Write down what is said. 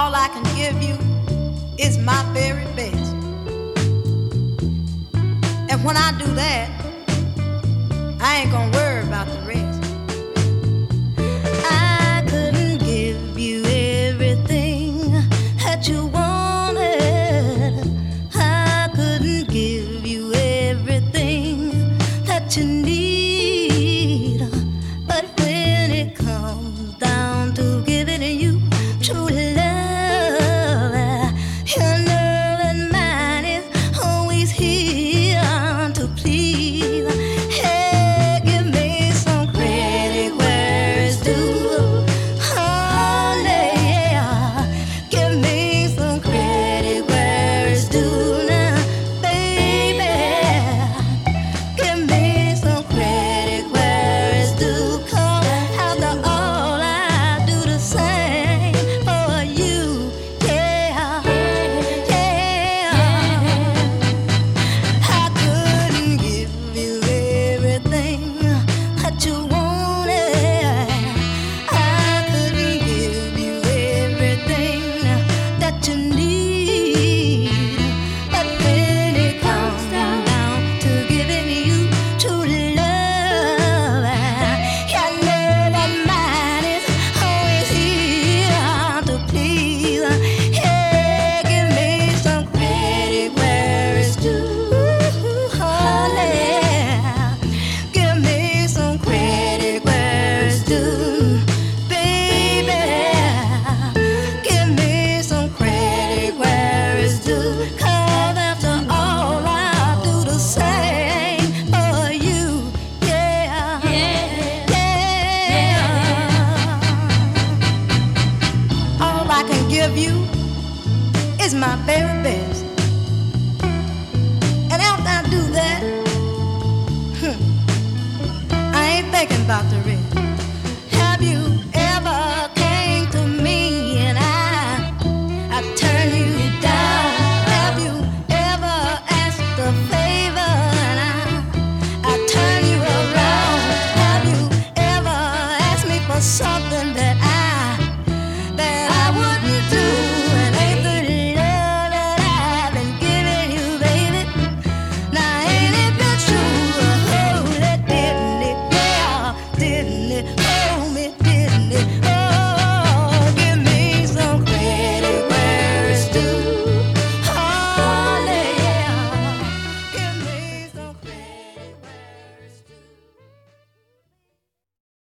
All I can give you is my very best. And when I do that, I ain't gonna worry about the rest. give you is my very best. And after I do that, I ain't thinking about the rest.